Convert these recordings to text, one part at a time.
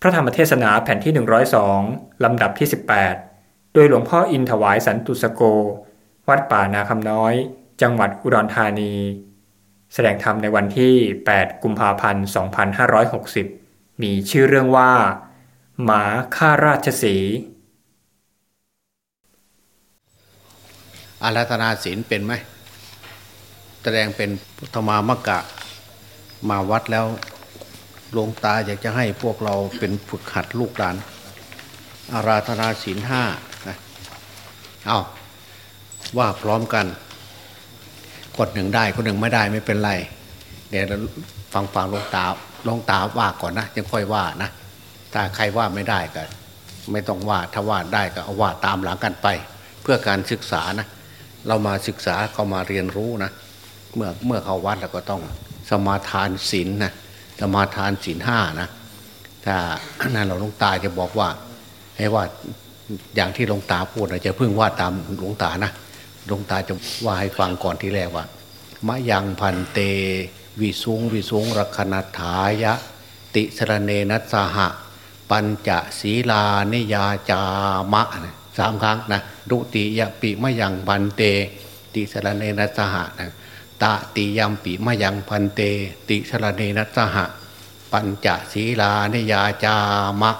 พระธรรมเทศนาแผ่นที่ 102 ลำดับที่ 18 โดยหลวงพ่ออินถวายสันตุสโก วัดป่านาคำน้อย จังหวัดอุดรธานี แสดงธรรมในวันที่ 8 กุมภาพันธ์ 2560 มีชื่อเรื่องว่า หมาข้าราชสีอาราธนาศีลเป็นไหม แสดงเป็นธรรมามกะ มาวัดแล้ว หลวงตาอยากจะให้พวกเราเป็นฝึกหัดลูกหลาน อาราธนาศีลห้านะเอาว่าพร้อมกันคนหนึ่งได้คนหนึ่งไม่ได้ไม่เป็นไรเดี๋ยวฟังฟังหลวงตาหลวงตาว่าก่อนนะยังค่อยว่านะถ้าใครว่าไม่ได้ก็ไม่ต้องว่าถ้าว่าได้ก็เอาว่าตามหลังกันไป เพื่อการศึกษานะ เรามาศึกษาเขามาเรียนรู้นะ เมื่อเมื่อเขาวัดแล้วก็ต้องสมาทานศีลนะ สมาทานศีลห้านะถ้านั่นเราหลวงตาจะบอกว่า ให้ว่าอย่างที่หลวงตาพูดนะจะพึ่งว่าตามหลวงตานะหลวงตาจะว่าให้ฟังก่อนที่แรกว่ามะยังพันเต วิสุงวิสุงรักนัฐายะ ติสรเนนัสหะ ปัญจศีลานิยาจามะสามครั้งนะดุติยปิมะยังพันเต ติสรเนนัสสหะนะ ตาติยมปีมยังพันเต ติสรเนนัสหะ ปัญจศีลานิยาจามะ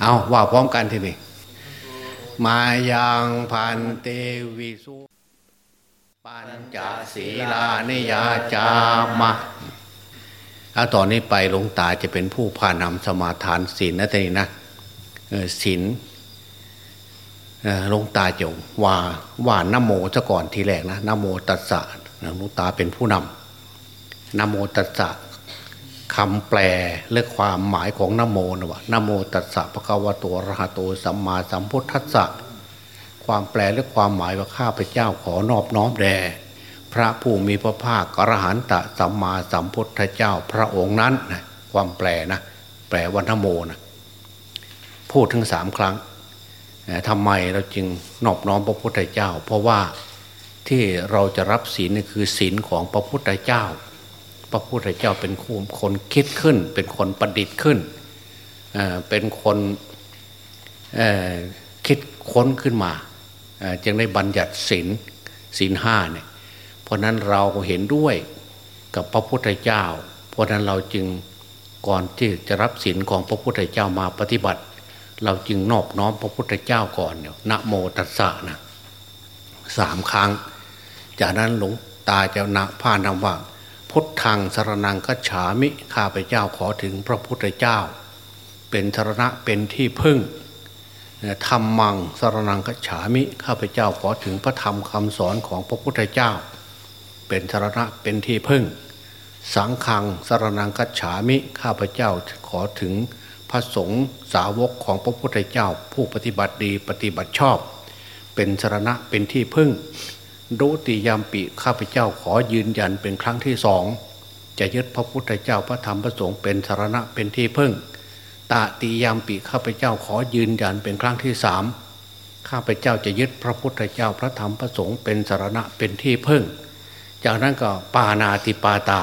เอาว่าพร้อมกันทีนี้มายังพันเตวิสุปัญจศีลานิยาจามะถ้าตอนนี้ไปหลวงตาจะเป็นผู้พานำสมาทานศีลนะทีนี้นะศีลหลวงตาจะว่าว่านโมซะก่อนทีแรกนะนโมตัสสะ หลวงตาเป็นผู้นำนโมตัสสะคำแปลและความหมายของนโมนะว่านโมตัสสะพระกวาตัวรหะโตสัมมาสัมพุทธัสสะความแปลและความหมายว่าข้าพเจ้าขอนอบน้อมแด่พระผู้มีพระภาคอรหันตสัมมาสัมพุทธเจ้าพระองค์นั้นนะความแปลนะแปลว่านโมนะพูดถึงสามครั้งทำไมเราจึงนอบน้อมพระพุทธเจ้า เพราะว่า ที่เราจะรับศีลนี่คือศีลของพระพุทธเจ้า พระพุทธเจ้าเป็นคนคิดขึ้น เป็นคนประดิษฐ์ขึ้นเป็นคนคิดค้นขึ้นมา จึงได้บัญญัติศีลศีลห้าเนี่ยเพราะนั้นเราเห็นด้วยกับพระพุทธเจ้า เพราะนั้นเราจึงก่อนที่จะรับศีลของพระพุทธเจ้ามาปฏิบัติ เราจึงนอบน้อมพระพุทธเจ้าก่อนเนี่ยนะโมตัสสะนะสามครั้ง จากนั้นหลวงตาจะนะพานำว่าพุทธังสรนังกัจฉามิข้าพเจ้าขอถึงพระพุทธเจ้า เป็นสรณะเป็นที่พึ่งธรรมังสรนังกัจฉามิข้าพเจ้าขอถึงพระธรรมคำสอนของพระพุทธเจ้า เป็นสรณะเป็นที่พึ่ง สังฆังสรนังกัจฉามิข้าพเจ้าขอถึงพระสงฆ์สาวกของพระพุทธเจ้า ผู้ปฏิบัติดีปฏิบัติชอบ เป็นสรณะเป็นที่พึ่ง ดุติยามปีข้าพเจ้าขอยืนยันเป็นครั้งที่สองจะยึดพระพุทธเจ้าพระธรรมพระสงฆ์เป็นสารณะเป็นที่พึ่ง ตาติยามปีข้าพเจ้าขอยืนยันเป็นครั้งที่สามข้าพเจ้าจะยึดพระพุทธเจ้าพระธรรมพระสงฆ์เป็นสารณะเป็นที่พึ่ง จากนั้นก็ปานาติปาตา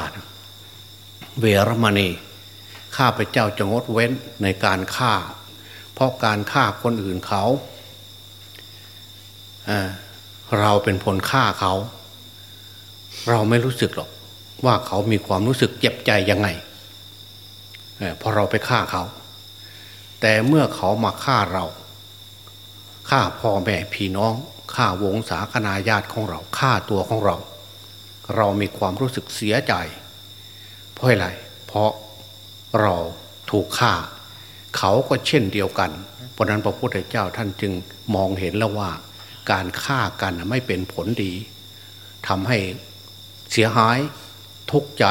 เวรมณี ข้าพเจ้าจะงดเว้นในการฆ่า เพราะการฆ่าคนอื่นเขา เราเป็นผลฆ่าเขา เราไม่รู้สึกหรอกว่าเขามีความรู้สึกเจ็บใจยังไงเพราะเราไปฆ่าเขา แต่เมื่อเขามาฆ่าเราฆ่าพ่อแม่พี่น้องฆ่าวงศาคณาญาติของเราฆ่าตัวของเรา เรามีความรู้สึกเสียใจ เพราะอะไร เพราะเราถูกฆ่า เขาก็เช่นเดียวกัน เพราะนั้นพระพุทธเจ้าท่านจึงมองเห็นแล้วว่า การฆ่ากันไม่เป็นผลดีทำให้เสียหายทุกข์ใจ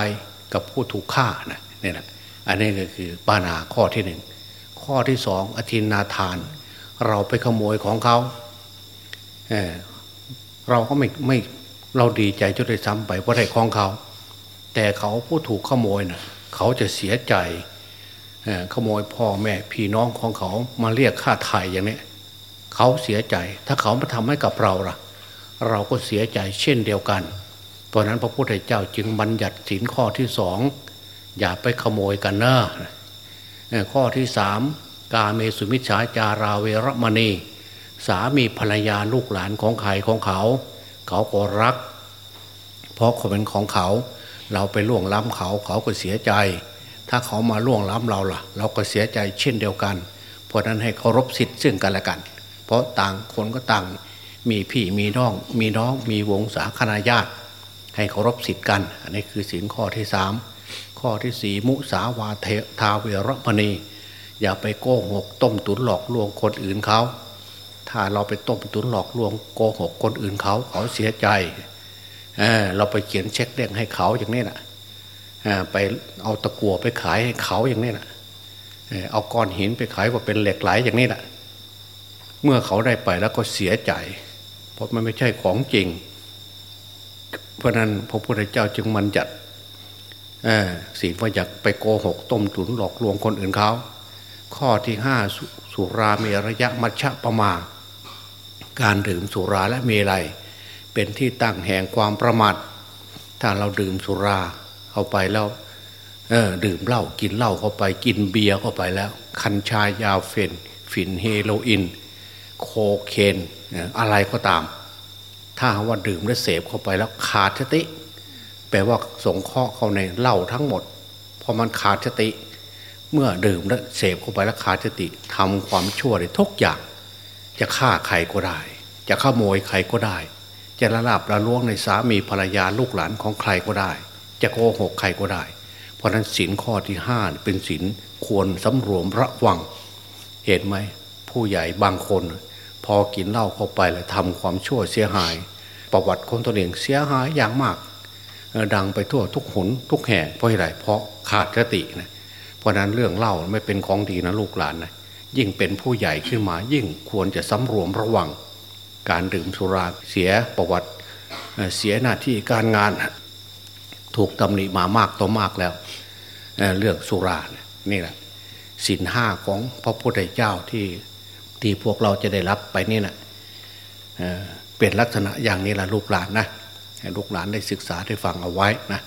กับผู้ถูกฆ่านะนี่แหละอันนี้ก็คือปานาข้อที่หนึ่งข้อที่สองอธินาทาน เราไปขโมยของเขาเเราก็ไม่ไม่เราดีใจจนได้ซ้ำไปเพราะได้ของเขา แต่เขาผู้ถูกขโมยนะ่ะเขาจะเสียใจขโมยพ่อแม่พี่น้องของเขามาเรียกค่าไถ่อย่างนี้ เขาเสียใจ ถ้าเขามาทำให้กับเราล่ะ เราก็เสียใจเช่นเดียวกัน เพราะนั้นพระพุทธเจ้าจึงบัญญัติสินข้อที่สองอย่าไปขโมยกันเนอะข้อที่สามกาเมสุมิชฌาจาราเวรมณี สามีภรรยาลูกหลานของใครของเขา เขาก็รัก เพราะเขาเป็นของเขา เราไปล่วงล้ำเขาเขาก็เสียใจ ถ้าเขามาล่วงล้ำเราล่ะ เราก็เสียใจเช่นเดียวกัน เพราะนั้นให้เคารพสิทธิ์ซึ่งกันและกัน เพราะต่างคนก็ต่างมีพี่มีน้อง มีน้องมีวงศาคณาญาติ ให้เคารพสิทธิ์กัน อันนี้คือศีลข้อที่สามข้อที่สี่มุสาวาเททาเวรมณี อย่าไปโกหกต้มตุนหลอกลวงคนอื่นเขาถ้าเราไปต้มตุนหลอกลวงโกหกคนอื่นเขาเขาเสียใจเเราไปเขียนเช็คเด้งให้เขาอย่างนี้นะไปเอาตะกั่วไปขายให้เขาอย่างนี้นะเอาก้อนหินไปขายว่าเป็นเหล็กไหลอย่างนี้นะ เมื่อเขาได้ไปแล้วก็เสียใจ เพราะมันไม่ใช่ของจริง เพราะนั้นพระพุทธเจ้าจึงมันจัดศีลว่าอยากไปโกหกต้มตุนหลอกลวงคนอื่นเขา ข้อที่ห้าสุราเมระยะมัชฌะประมา การดื่มสุราและเมลัย เป็นที่ตั้งแห่งความประมาทถ้าเราดื่มสุราเข้าไปแล้วเออดื่มเหล้ากินเหล้าเข้าไปกินเบียร์เข้าไปแล้ว คัญชายาเฟนฝิ่นเฮโรอีน โคเคนอะไรก็ตาม ถ้าว่าดื่มและเสพเข้าไปแล้วขาดสติ แปลว่าสงเคราะห์เข้าในเหล้าทั้งหมดพอมันขาดสติ เมื่อดื่มและเสพเข้าไปแล้วขาดสติทำความชั่วได้ทุกอย่าง จะฆ่าใครก็ได้ จะขโมยใครก็ได้ จะละลาบละล่วงในสามีภรรยาลูกหลานของใครก็ได้ จะโกหกใครก็ได้ เพราะนั้นสินข้อที่ห้าเป็นสินควรสำรวมระวัง เห็นไหม ผู้ใหญ่บางคน พอกินเหล้าเข้าไปแล้วทำความชั่วเสียหาย ประวัติคนตัวเองเสียหายอย่างมาก ดังไปทั่วทุกหนทุกแห่งเพราะอะไรเพราะขาดสตินะเพราะนั้นเรื่องเล่าไม่เป็นของดีนะลูกหลานนะยิ่งเป็นผู้ใหญ่ขึ้นมายิ่งควรจะสำรวมระวัง การดื่มสุราเสียประวัติเสียหน้าที่การงาน ถูกตำหนิมามากต่อมากแล้วเรื่องสุรานี่แหละสินห้าของพระพุทธเจ้าที่ ที่พวกเราจะได้รับไปนี่นะเป็นลักษณะอย่างนี้แหละลูกหลานนะให้ลูกหลานได้ศึกษาได้ฟังเอาไว้นะ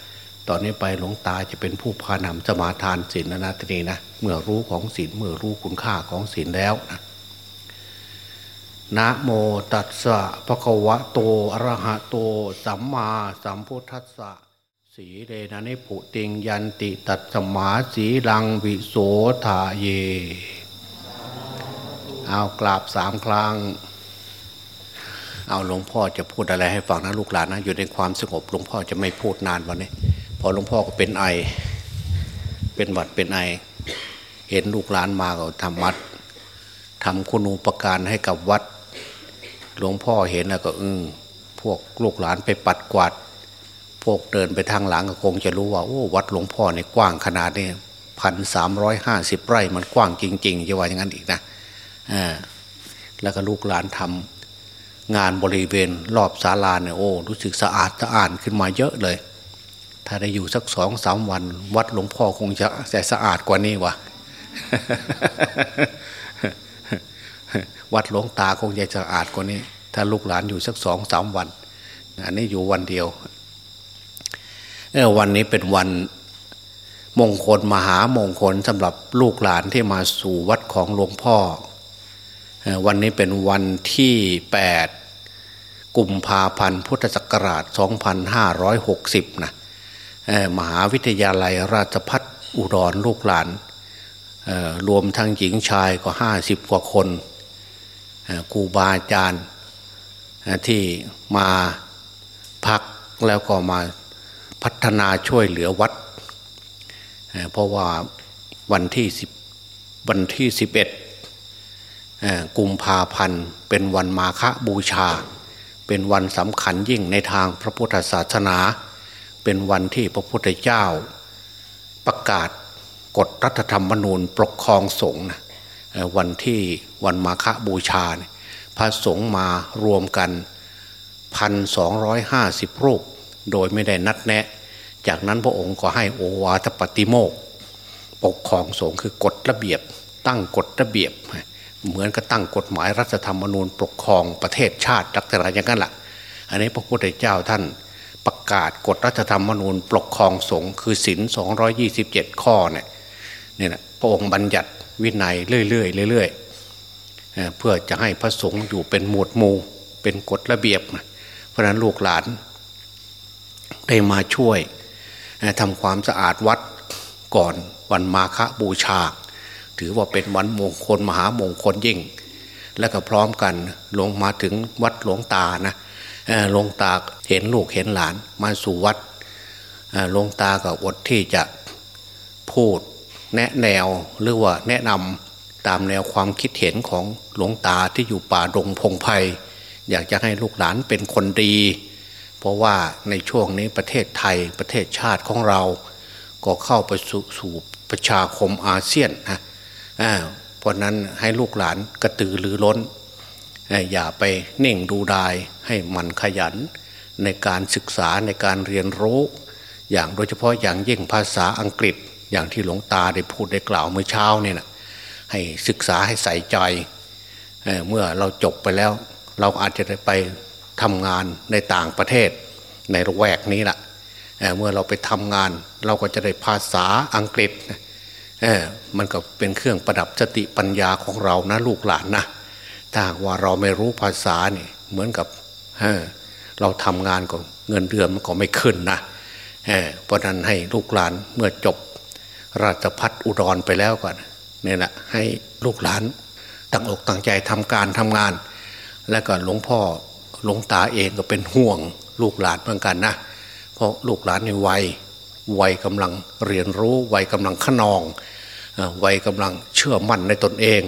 ตอนนี้ไปหลวงตาจะเป็นผู้พานำสมาทานศีลนนาตนีนะเมื่อรู้ของศีลเมื่อรู้คุณค่าของศีลแล้วนะนะโมตัสสะภะคะวะโตอะระหะโต สัมมาสัมพุทธัสสะสีเรนะนิพุติงยันติตัสมาสีลังวิโสทาเย เอากราบสามครั้ง เอาหลวงพ่อจะพูดอะไรให้ฟังนะลูกหลานนะ อยู่ในความสงบหลวงพ่อจะไม่พูดนานวันนี้ พอหลวงพ่อก็เป็นไอ เป็นหวัดเป็นไอ เห็นลูกหลานมาก็ทำวัดทำคุณูปการให้กับวัด หลวงพ่อเห็นแล้วก็อึ้งพวกลูกหลานไปปัดกวาด พวกเดินไปทางหลังก็คงจะรู้ว่าโอ้วัดหลวงพ่อเนี่ยกว้างขนาดนี้พันสามร้อยห้าสิบไร่มันกว้างจริงๆจะว่าอย่างนั้นอีกนะ แล้วก็ลูกหลานทำงานบริเวณรอบศาลาเนี่ยโอ้รู้สึกสะอาดสะอาดขึ้นมาเยอะเลย ถ้าได้อยู่สักสองสามวัน วัดหลวงพ่อคงจะแต่สะอาดกว่านี้วะวัดหลวงตาคงจะสะอาดกว่านี้ ถ้าลูกหลานอยู่สักสองสามวัน อันนี้อยู่วันเดียวเออวันนี้เป็นวันมงคลมหามงคลสำหรับลูกหลานที่มาสู่วัดของหลวงพ่อ วันนี้เป็นวันที่ 8 กุมภาพันธ์พุทธศักราช 2560 นะมหาวิทยาลัยราชพัฒอุดรลูกหลาน รวมทั้งหญิงชายก็ 50 กว่าคนครูบาอาจารย์ที่มาพักแล้วก็มาพัฒนาช่วยเหลือวัด เพราะว่าวันที่10วันที่ 11 กุมภาพันธ์เป็นวันมาฆบูชา เป็นวันสำคัญยิ่งในทางพระพุทธศาสนา เป็นวันที่พระพุทธเจ้า ประกาศกฎรัฐธรรมนูญปกครองสงฆ์วันที่วันมาฆบูชา พระสงฆ์มารวมกันพันสองร้อยห้าสิบรูป โดยไม่ได้นัดแนะ จากนั้นพระองค์ก็ให้โอวาทปฏิโมกปกครองสงฆ์คือกฎระเบียบ ตั้งกฎระเบียบ เหมือนกับตั้งกฎหมายรัฐธรรมนูญปกครองประเทศชาติลักษณะอย่างนั้นแหละอันนี้พระพุทธเจ้าท่านประกาศกฎรัฐธรรมนูญปกครองสงฆ์คือศิน227 ข้อเนี่ยเนี่ยนะพระองค์บัญญัติวินัยเรื่อยๆเรื่อยๆเพื่อจะให้พระสงฆ์อยู่เป็นหมวดหมู่เป็นกฎระเบียบเพราะนั้นลูกหลานได้มาช่วยทำความสะอาดวัดก่อนวันมาฆบูชา ถือว่าเป็นวันมงคลมหามงคลยิ่ง และก็พร้อมกันลงมาถึงวัดหลวงตานะหลวงตาเห็นลูกเห็นหลานมาสู่วัดหลวงตาก็อดที่จะพูดแนะแนวหรือว่าแนะนำตามแนวความคิดเห็นของหลวงตาที่อยู่ป่าดงพงไพ่อยากจะให้ลูกหลานเป็นคนดี เพราะว่าในช่วงนี้ประเทศไทยประเทศชาติของเรา ก็เข้าไปสสู่ประชาคมอาเซียนนะ เพราะนั้นให้ลูกหลานกระตือรือร้น อย่าไปเน่งดูดายให้มันขยัน ในการศึกษาในการเรียนรู้ อย่างโดยเฉพาะอย่างยิ่งภาษาอังกฤษ อย่างที่หลวงตาได้พูดได้กล่าวเมื่อเช้าเนี่ยนะให้ศึกษาให้ใส่ใจเเมื่อเราจบไปแล้ว เราอาจจะได้ไปทำงานในต่างประเทศ ในระแวกนี้แหละเเมื่อเราไปทำงานเราก็จะได้ภาษาอังกฤษ เมันก็เป็นเครื่องประดับสติปัญญาของเรานะลูกหลานนะถ้าว่าเราไม่รู้ภาษาเนี่ยเหมือนกับเเราทำงานก็เงินเดือนมันก็ไม่ขึ้นนะเพราะนั้นให้ลูกหลานเมื่อจบ ราชพัฒอุดรไปแล้วก่อนเนี่ยแหละให้ลูกหลานตั้งอกตั้งใจทำการทำงาน แล้วก็หลวงพ่อหลวงตาเองก็เป็นห่วงลูกหลานเหมือนกันนะเพราะลูกหลานในวัย วัยกำลังเรียนรู้ วัยกำลังขนอง วัยกำลังเชื่อมั่นในตนเอง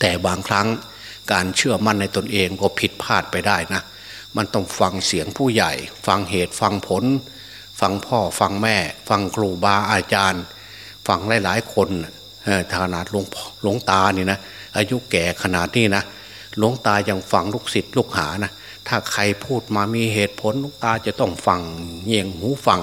แต่บางครั้งการเชื่อมั่นในตนเองก็ผิดพลาดไปได้นะ มันต้องฟังเสียงผู้ใหญ่ ฟังเหตุฟังผล ฟังพ่อฟังแม่ ฟังครูบาอาจารย์ ฟังหลาย ๆ คนขนาดหลวงหลวงตานี่นะอายุแก่ขนาดนี้นะหลวงตายังฟังลูกศิษย์ลูกหานะถ้าใครพูดมามีเหตุผลหลวงตาจะต้องฟังเงี่ยงหูฟัง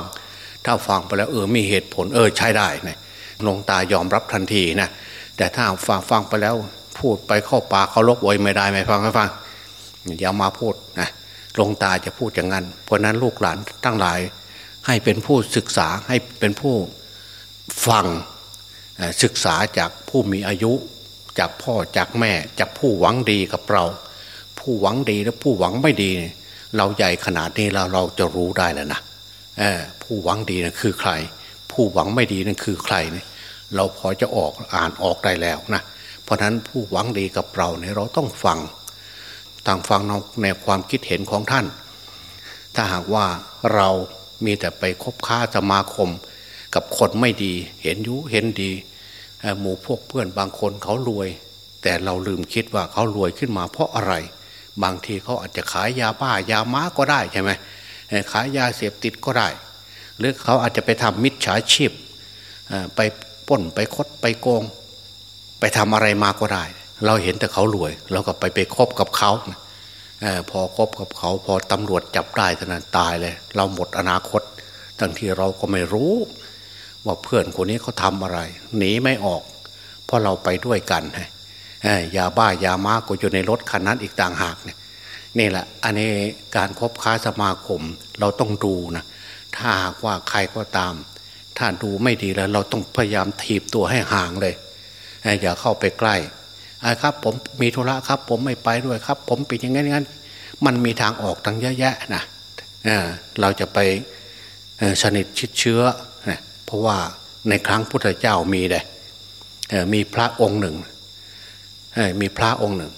ถ้าฟังไปแล้วเออมีเหตุผลเออใช้ได้นะหลวงตายอมรับทันทีนะแต่ถ้าฟังฟังไปแล้วพูดไปเข้าปากเขาลบไว้ไม่ได้ไม่ฟังไม่ฟังอย่ามาพูดนะหลวงตาจะพูดอย่างนั้น เพราะนั้นลูกหลานทั้งหลาย ให้เป็นผู้ศึกษาให้เป็นผู้ฟังศึกษาจากผู้มีอายุจากพ่อจากแม่จากผู้หวังดีกับเรา ผู้หวังดีและผู้หวังไม่ดี เราใหญ่ขนาดนี้เราเราจะรู้ได้แล้วนะ ผู้หวังดีนะคือใคร ผู้หวังไม่ดีนั่นคือใครเนี่ยเราพอจะออกอ่านออกได้แล้วนะเพราะฉะนั้นผู้หวังดีกับเราเนี่ยเราต้องฟังต่างฟังในความคิดเห็นของท่าน ถ้าหากว่าเรามีแต่ไปคบค้าสมาคม กับคนไม่ดี เห็นยุเห็นดีหมู่พวกเพื่อนบางคนเขารวย แต่เราลืมคิดว่าเขารวยขึ้นมาเพราะอะไร บางทีเขาอาจจะขายยาบ้ายาม้าก็ได้ใช่ไหม ขายยาเสพติดก็ได้ หรือเขาอาจจะไปทำมิจฉาชีพไปป้นไปคดไปโกง ไปทำอะไรมาก็ได้ เราเห็นแต่เขารวย เราก็ไปไปคบกับเขาพอคบกับเขาพอตำรวจจับได้ท่านั้นตายเลย เราหมดอนาคต ทั้งที่เราก็ไม่รู้ ว่าเพื่อนคนนี้เขาทำอะไร หนีไม่ออก เพราะเราไปด้วยกันยาบ้ายามาก็อยู่ในรถคันนั้นอีกต่างหากเนี่ย นี่แหละอันนี้การครบค้าสมาคมเราต้องดูนะถ้าหากว่าใครก็ตามถ้าดูไม่ดีแล้ว เราต้องพยายามถีบตัวให้ห่างเลยอย่าเข้าไปใกล้ครับ ผมมีธุระครับ ผมไม่ไปด้วยครับ ผมเป็นอย่างนั้นงั้นมันมีทางออกทั้งเยอะแยะนะเราจะไปสนิทชิดเชื้อเพราะว่าในครั้งพุทธเจ้ามีเลยมีพระองค์หนึ่งมีพระองค์หนึ่ง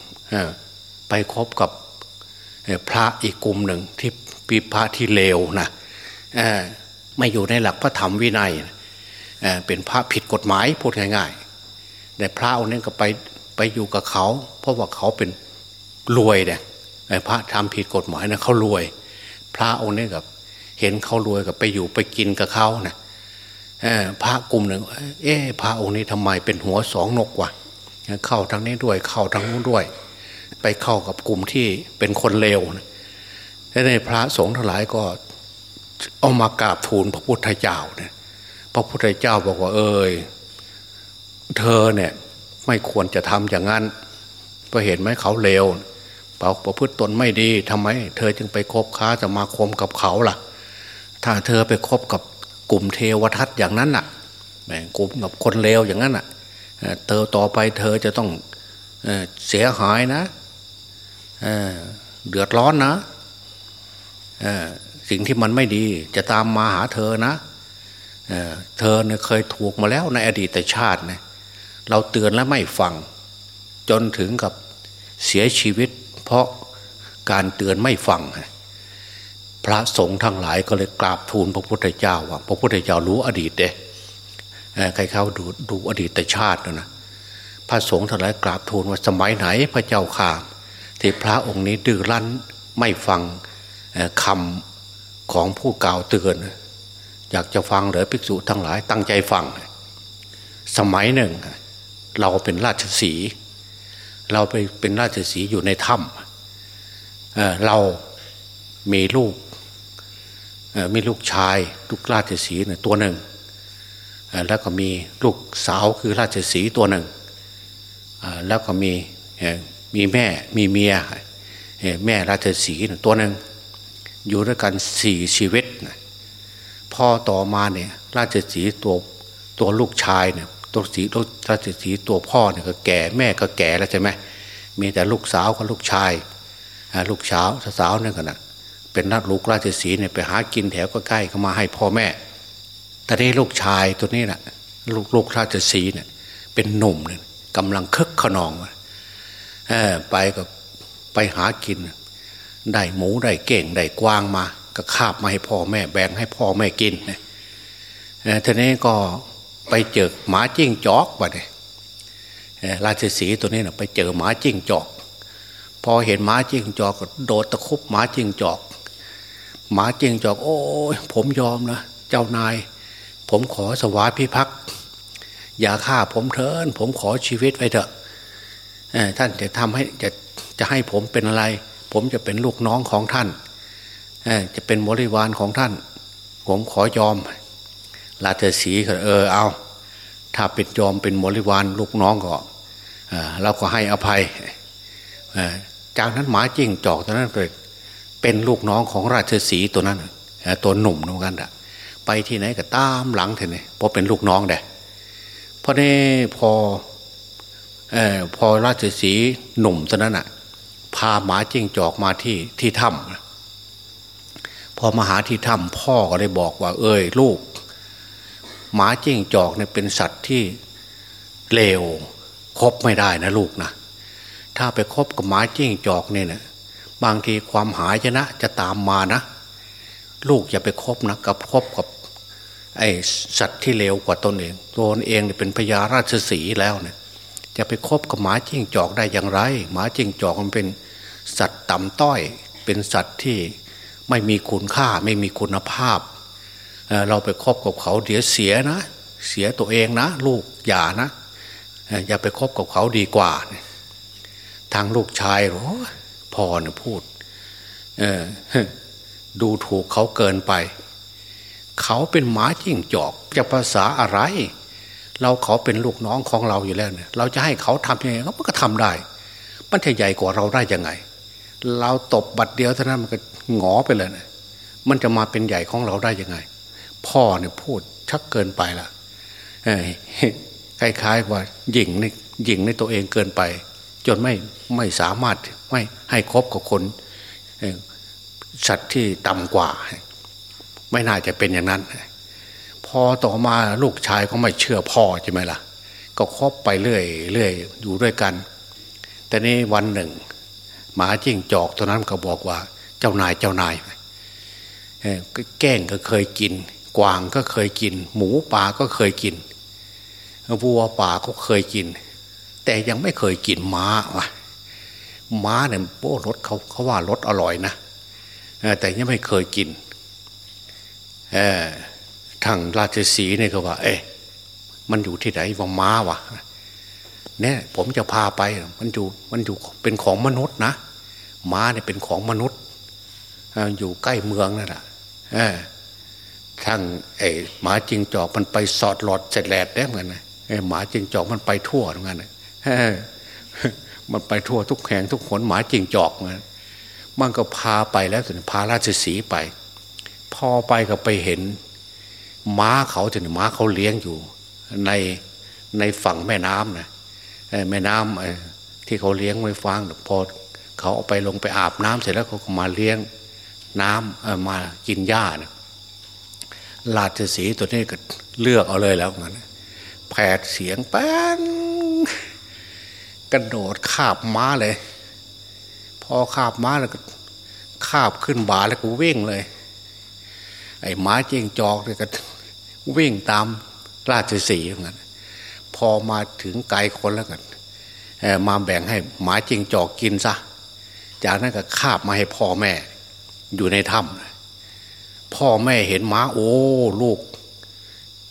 ไปคบกับ พระอีกกลุ่มหนึ่งที่ปีพระที่เลวนะไม่อยู่ในหลักพระธรรมวินัยเป็นพระผิดกฎหมายพูดง่ายๆแต่พระองค์นี้ก็ไปไปอยู่กับเขา เพราะว่าเขาเป็นรวยเนี่ยพระทำผิดกฎหมายนะเขารวย พระองค์นี้กับเห็นเขารวยกับไปอยู่ไปกินกับเขานะพระกลุ่มหนึ่ง เอ๊พระองค์นี้ทำไมเป็นหัวสองนกวะเข้าทางนี้ด้วยเข้าทางนู้นด้วย ไปเข้ากับกลุ่มที่เป็นคนเลวและในพระสงฆ์ทั้งหลายก็เอามากราบทูลพระพุทธเจ้าเนี่ยพระพุทธเจ้าบอกว่าเอ้ยเธอเนี่ยไม่ควรจะทำอย่างนั้นเพราะเห็นไหมเขาเลวเปล่าประพฤติตนไม่ดีทำไม เธอจึงไปคบค้าจะมาคมกับเขาล่ะ ถ้าเธอไปคบกับกลุ่มเทวทัตอย่างนั้นน่ะแม่กลุ่มกับคนเลวอย่างนั้นอะเธอต่อไปเธอจะต้องเสียหายนะ เดือดร้อนนะสิ่งที่มันไม่ดีจะตามมาหาเธอนะเเธอเนี่ยเคยถูกมาแล้วในอดีตชาติเนี่ยเราเตือนแล้วไม่ฟัง จนถึงกับเสียชีวิต เพราะการเตือนไม่ฟัง พระสงฆ์ทั้งหลายก็เลยกราบทูลพระพุทธเจ้าว่าพระพุทธเจ้ารู้อดีตเด้ใครเขาดูดูอดีตชาตินะพระสงฆ์ทั้งหลายกราบทูลว่าสมัยไหนพระเจ้าข่า ที่พระองค์นี้ดื้อรั้นไม่ฟังคำของผู้กล่าวเตือน อยากจะฟังเหรือภิกษุทั้งหลายตั้งใจฟัง สมัยหนึ่ง เราเป็นราชสี เราไปเป็นราชสีอยู่ในถ้ำเเรามีลูกมีลูกชายลูกราชสีเนี่ยตัวหนึ่ง แล้วก็มีลูกสาวคือราชสีตัวหนึ่ง แล้วก็มี มีแม่มีเมียแม่ราชสีตัวหนึ่งอยู่ด้วยกันสี่ชีวิตพ่อต่อมาเนี่ย ราชสีตัวตัวลูกชายเนี่ยตัวสีราชสีตัวพ่อเนี่ยก็แก่แม่ก็แก่แล้วใช่ไหมมีแต่ลูกสาวกับลูกชายลูกสาวสาวเนี่ยกันะเป็นนักลูกราชสีเนี่ยไปหากินแถวก็ใกล้เข้ามาให้พ่อแม่แต่นี้ลูกชายตัวนี้แหละลูกลูกราชสีเนี่ยเป็นหนุ่มเนี่ยกำลังคึกขนอง ไปกับไปหากิน ได้หมูได้เก่งได้กวางมา ก็คาบมาให้พ่อแม่แบ่งให้พ่อแม่กินทีนี้ก็ไปเจอหมาจิ้งจอกไปเลยราชสีตัวนี้นะไปเจอหมาจิ้งจอก พอเห็นหมาจิ้งจอกก็โดดตะคุบหมาจิ้งจอก หมาจิ้งจอก โอ้ยผมยอมนะเจ้านาย ผมขอสวาพิพักษ์อย่าฆ่าผมเถินผมขอชีวิตไว้เถอะ ท่านจะทำให้จะจะให้ผมเป็นอะไร ผมจะเป็นลูกน้องของท่านจะเป็นบริวารของท่าน ผมขอยอมราชสีก็เออเอา ถ้าเป็นยอมเป็นบริวารลูกน้องก็เราก็ให้อภัยจากนั้นหมาจิ้งจอกตัวนั้นเป็นลูกน้องของราชสีตัวนั้นตัวหนุ่มเหมือนกันไปที่ไหนก็ตามหลังเถอเนี่ยเพราะเป็นลูกน้องเด้พราะนี่พอ อพอราชสีหนุ่มตอนนั้นอะ พาหมาจิ้งจอกมาที่ที่ถ้ำพอมาหาที่ถ้ำพ่อก็เลยบอกว่า เอ้ยลูก หมาจิ้งจอกเนี่ยเป็นสัตว์ที่เลวคบไม่ได้นะลูกนะถ้าไปคบกับหมาจิ้งจอกเนี่ยนะบางทีความหายชนะจะตามมานะ ลูกอย่าไปคบนะกับคบกับไอสัตว์ที่เลวกว่าตนเองตนเองเป็นพญาราชสีแล้วเนี่ย จะไปคบกับหมาจิ้งจอกได้อย่างไร หมาจิ้งจอกมันเป็นสัตว์ต่ำต้อย เป็นสัตว์ที่ไม่มีคุณค่าไม่มีคุณภาพเเราไปคบกับเขาเดี๋ยวเสียนะ เสียตัวเองนะ ลูกอย่านะอย่าไปคบกับเขาดีกว่า ทางลูกชายหรอพ่อเนี่ยพูดดูถูกเขาเกินไป เขาเป็นหมาจิ้งจอกจะภาษาอะไร เราเขาเป็นลูกน้องของเราอยู่แล้วเนี่ย เราจะให้เขาทำยังไงเขาก็ทำได้มันจะใหญ่กว่าเราได้ยังไง เราตบบัดเดียวเท่านั้นมันก็หงอไปเลยนะมันจะมาเป็นใหญ่ของเราได้ยังไง พ่อเนี่ยพูดชักเกินไปละคล้ายๆว่าหยิ่งในหยิ่งในตัวเองเกินไป จนไม่ไม่สามารถไม่ให้คบกับคนสัตว์ที่ต่ำกว่า ไม่น่าจะเป็นอย่างนั้น พอต่อมาลูกชายก็ไม่เชื่อพ่อใช่ไหมล่ะ ก็คบไปเรื่อยเรื่อยอยู่ด้วยกัน แต่นี้วันหนึ่ง หมาจิ้งจอกตัวนั้นก็บอกว่า เจ้านายเจ้านายแก้งก็เคยกิน กวางก็เคยกิน หมูป่าก็เคยกินวัวป่าก็เคยกิน แต่ยังไม่เคยกินม้าวะม้าเนี่ยโอ้รสเขาเขาว่ารสอร่อยนะแต่ยังไม่เคยกิน ทางราชสีเนี่ยก็ว่า เอ๊ะมันอยู่ที่ไหนว่าม้าวะเนี่ยผมจะพาไปมันอยู่มันอยู่เป็นของมนุษย์นะม้าเนี่ยเป็นของมนุษย์อยู่ใกล้เมืองนั่นแหละทั้งไอ้หมาจิงจอกมันไปสอดหลอดเสร็จแลดได้เหมือนกันนะไอ้หมาจิงจอกมันไปทั่วเหมือนกันนะมันไปทั่วทุกแห่งทุกขนหมาจิงจอกมันมันก็พาไปแล้วถึงพาราชสีไป พอไปก็ไปเห็น ม้าเขาจะม้าเขาเลี้ยงอยู่ในในฝั่งแม่น้ำนะแม่น้ำที่เขาเลี้ยงไว้ฟังพอเขาเอาไปลงไปอาบน้ำเสร็จแล้วเขาก็มาเลี้ยงน้ำมากินหญ้านะลาดสีตัวนี้ก็เลือกเอาเลยแล้วงั้นแผดเสียงแป้นกระโดดคาบม้าเลย พอคาบม้าแล้วก็คาบขึ้นบ่าแล้วก็วิ่งเลย ไอ้ม้าเจงจอกเลยก็วิ่งตามราชสีเหมือนกันพอมาถึงไกลคนแล้วกันมาแบ่งให้หมาจิงจอกกินซะจากนั้นก็คาบมาให้พ่อแม่ อยู่ในถ้ำพ่อแม่เห็นหมาโอ้ลูก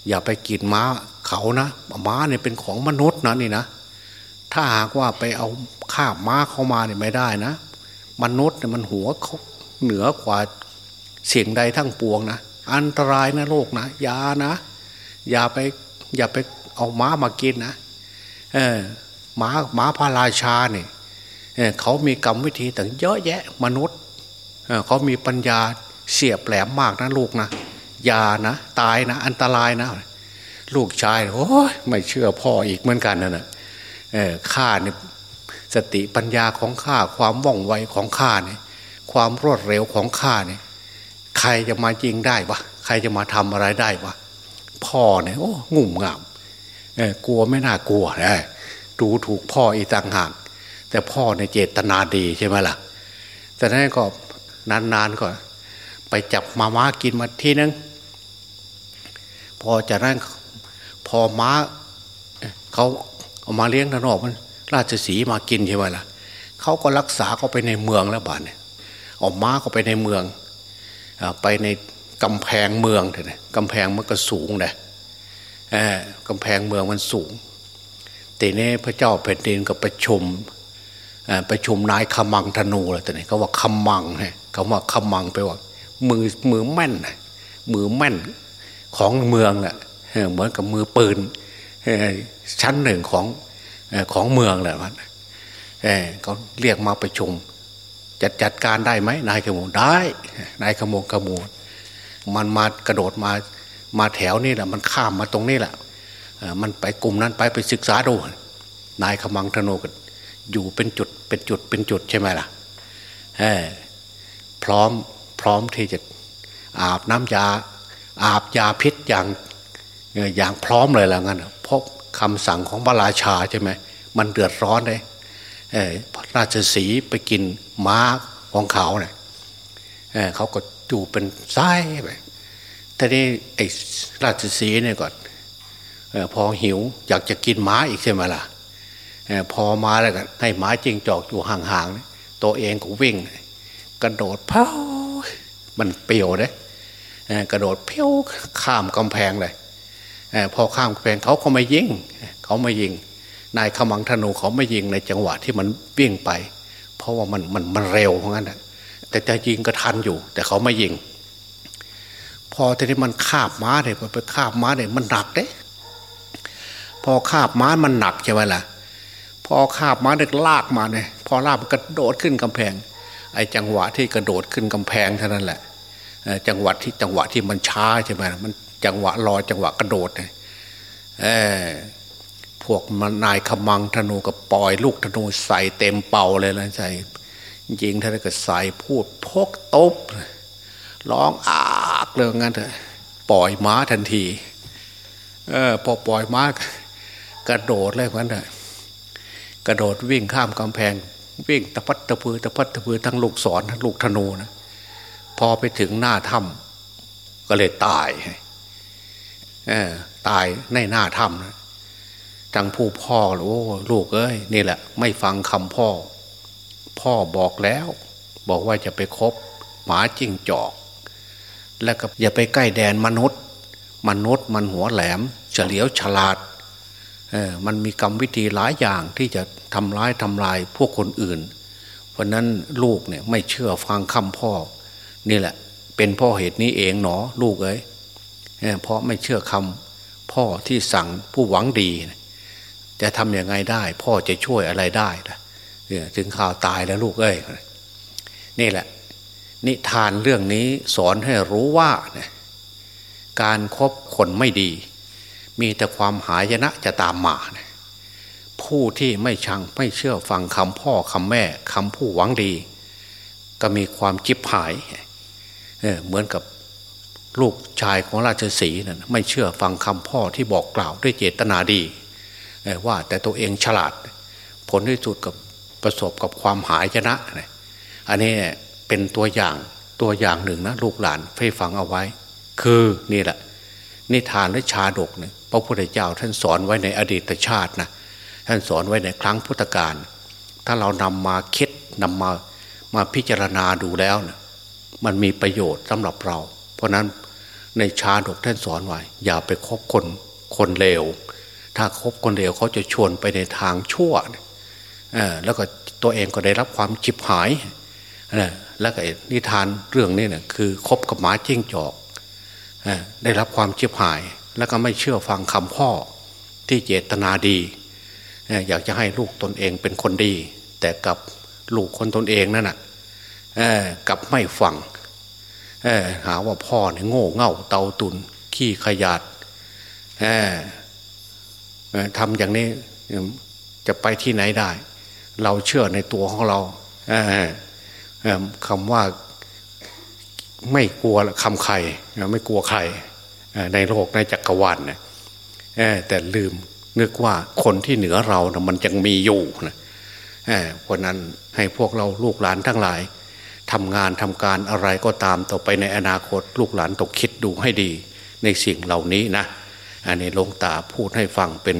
อย่าไปกินม้าเขานะม้าเนี่ยเป็นของมนุษย์นะนี่นะถ้าหากว่าไปเอาคาบม้าเข้ามาเนี่ยไม่ได้นะ มนุษย์เนี่ยมันหัวเขาเหนือกว่า เสียงใดทั้งปวงนะ อันตรายนะโลกนะอย่านะ อย่าไปอย่าไปเอาม้ามากินนะเออม้าม้าพระราชาเนี่ยเขามีกรรมวิธีต่างเยอะแยะมนุษย์เขามีปัญญาเสียบแหลมมากนะลูกนะอย่านะ ตายนะ อันตรายนะ ลูกชายโอ้ยไม่เชื่อพ่ออีกเหมือนกันนะนะข้าเนี่ยสติปัญญาของข้าความว่องไวของข้าเนี่ยความรวดเร็วของข้าเนี่ย ใครจะมาจริงได้ปะใครจะมาทำอะไรได้ปะพ่อเนี่ยโอ้งุ่มงามกลัวไม่น่ากลัวนะดูถูกพ่ออีต่างหากแต่พ่อในเจตนาดีใช่ไหมล่ะ แต่นั้นก็นานๆก็ไปจับมาม้ากินมาทีนึงพอจากนั้นพอม้าเขาเอามาเลี้ยงนอกมัน ราชสีมากินใช่ไหมล่ะเขาก็รักษาเขาไปในเมืองแล้วบ้านเนี่ยออกม้าเขาไปในเมือง ไปในกำแพงเมืองเถอะกำแพงมันก็สูงเลยกำแพงเมืองมันสูงแต่นี้พระเจ้าแผ่นดินก็ประชุมประชุมนายขมังธนูอะไรแต่นี่เขาว่าขมังฮะเขาว่าขมังไปว่า มือมือแม่นมือแม่นของเมืองแหละเหมือนกับมือปืนชั้นหนึ่งของของเมืองแหละมันเขาเรียกมาประชุม จัดจัดการได้ไหมนายขโมได้ นายขโมงขโมยมันมากระโดดมามาแถวนี่แหละมันข้ามมาตรงนี้แหละมันไปกลุ่มนั้นไปไปศึกษาดู นายขมังธนูกันอยู่เป็นจุดเป็นจุดเป็นจุดใช่ไหมล่ะพร้อมพร้อมที่จะอาบน้ำยา อาบยาพิษอย่างอย่างพร้อมเลยแล้วงั้นเพราะคำสั่งของพระราชาใช่ไหมมันเดือดร้อนเลย ราชสีไปกินม้าของเขาเนี่ยเขาก็อยู่เป็นไส้ไปแต่นี่ไอ้ราชสีเนี่ยก่อนพอหิวอยากจะกินม้าอีกใช่ไหมล่ะพอมาแล้วก็ให้ม้าจิงจอกอยู่ห่างๆตัวเองก็วิ่ง กระโดดเพ้ามันเปียวเลยกระโดดเพี้ยวข้ามกำแพงเลยพอข้ามกำแพงเขาก็ไม่ยิงเขาไม่ยิง นายขมังธนูเขาไม่ยิงในจังหวะที่มันวิ่งไป เพราะว่ามันมันมันเร็วเพราะงั้นแต่จะยิงก็ทันอยู่ แต่เขาไม่ยิง พอทีนี้มันคาบม้าเนี่ยไปคาบม้าเนี่ยมันหนักเด้พอคาบม้ามันหนักใช่ไหมล่ะ พอคาบม้าเด็กลากมาเนี่ยพอลากกระโดดขึ้นกำแพง ไอ้จังหวะที่กระโดดขึ้นกำแพงเท่านั้นแหละจังหวะที่จังหวะที่มันช้าใช่ไหมมันจังหวะรอจังหวะกระโดดเนี่ย พวกมันนายขมังธนูกับปล่อยลูกธนูใส่เต็มเป่าเลยนะใส่ยิงท่านก็ใส่พูดพกตบร้องอากเลยงั้นเถอะปล่อยม้าทันทีเออพอปล่อยม้ากระโดดเลยมันเลยกระโดดวิ่งข้ามกำแพง วิ่งตะพัดตะพือตะพัดตะพือทั้งลูกศรทั้งลูกธนูนะพอไปถึงหน้าถ้ำก็เลยตายเออตายในหน้าถ้ำนะ ทั้งผู้พ่อหรือลูกเอ้ยนี่แหละ ไม่ฟังคำพ่อ พ่อบอกแล้ว บอกว่าจะไปคบหมาจิ้งจอก แล้วก็อย่าไปใกล้แดนมนุษย์ มนุษย์มันหัวแหลม เฉลียวฉลาดเออมันมีกรรมวิธีหลายอย่างที่จะทำร้ายทำลายพวกคนอื่น เพราะนั้นลูกเนี่ยไม่เชื่อฟังคำพ่อ นี่แหละ เป็นพ่อเหตุนี้เองหนอลูกเอ้ยเพราะไม่เชื่อคำพ่อที่สั่งผู้หวังดี จะทำอยังไงได้ พ่อจะช่วยอะไรได้ล่ะถึงข่าวตายแล้วลูกเอ้ยนี่แหละ นิทานเรื่องนี้สอนให้รู้ว่าการครบคนไม่ดี มีแต่ความหายนะจะตามมานะผู้ที่ไม่ชังไม่เชื่อฟังคำพ่อคำแม่คำผู้หวังดี ก็มีความจิบหายเเหมือนกับลูกชายของราชสีนั่นไม่เชื่อฟังคำพ่อที่บอกกล่าวด้วยเจตนาดี ว่าแต่ตัวเองฉลาด ผลที่สุดกับประสบกับความหายชนะ อันนี้เป็นตัวอย่างตัวอย่างหนึ่งนะลูกหลานให้ฟังเอาไว้ คือนี่แหละ นิทานและชาดกเนี่ยพระพุทธเจ้าท่านสอนไว้ในอดีตชาตินะท่านสอนไว้ในครั้งพุทธกาลถ้าเรานำมาคิดนำมามาพิจารณาดูแล้วนะมันมีประโยชน์สำหรับเรา เพราะนั้นในชาดกท่านสอนไว้ อย่าไปคบคนคนเลว ถ้าคบคนเลวเขาจะชวนไปในทางชั่วแล้วก็ตัวเองก็ได้รับความจิบหายแล้วก็นิทานเรื่องนี้เนี่ยคือคบกับหมาจิ้งจอกได้รับความจิบหาย แล้วก็ไม่เชื่อฟังคำพ่อที่เจตนาดี อยากจะให้ลูกตนเองเป็นคนดี แต่กับลูกคนตนเองนั่นน่ะกับไม่ฟังหาว่าพ่อเนี่ยโง่เง่าเตาตุนขี้ขยาด ทำอย่างนี้จะไปที่ไหนได้ เราเชื่อในตัวของเราคำว่าไม่กลัวคำใครไม่กลัวใครในโลกในจักรวาลเนี่ยแต่ลืมนึกว่าคนที่เหนือเรานะมันยังมีอยู่นะเพราะนั้นให้พวกเราลูกหลานทั้งหลายทำงานทำการอะไรก็ตามต่อไปในอนาคต ลูกหลานต้องคิดดูให้ดีในสิ่งเหล่านี้นะ อันนี้หลวงตาพูดให้ฟังเป็น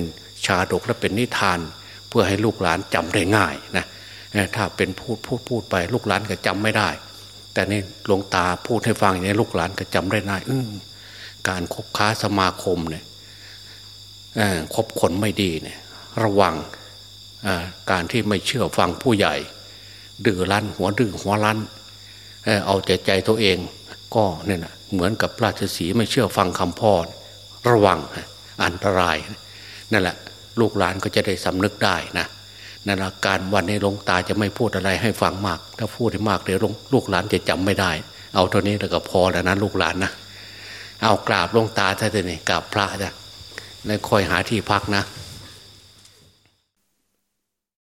ชาดกและเป็นนิทาน เพื่อให้ลูกหลานจำได้ง่ายนะถ้าเป็นพูดพูดพูดไปลูกหลานก็จำไม่ได้ แต่นี่หลวงตาพูดให้ฟังอย่างนี้ลูกหลานก็จำได้ง่ายการคบค้าสมาคมเนี่ยคบคนไม่ดีเนี่ย ระวังการที่ไม่เชื่อฟังผู้ใหญ่ ดื้อรั้นหัวดื้อหัวรั้นเอาใจใจตัวเอง ก็เนี่ยนะเหมือนกับราชสีไม่เชื่อฟังคำพ่อ ระวังอันตรายนั่นแหละ ลูกหลานก็จะได้สำนึกได้นะนั่นละการวันนี้หลวงตาจะไม่พูดอะไรให้ฟังมาก ถ้าพูดให้มากเดี๋ยวลูกหลานจะจำไม่ได้ เอาเท่านี้แล้วก็พอแล้วนะลูกหลานนะเอากราบหลวงตาท่านนี่กราบพระจ้ะแล้วคอยหาที่พักนะ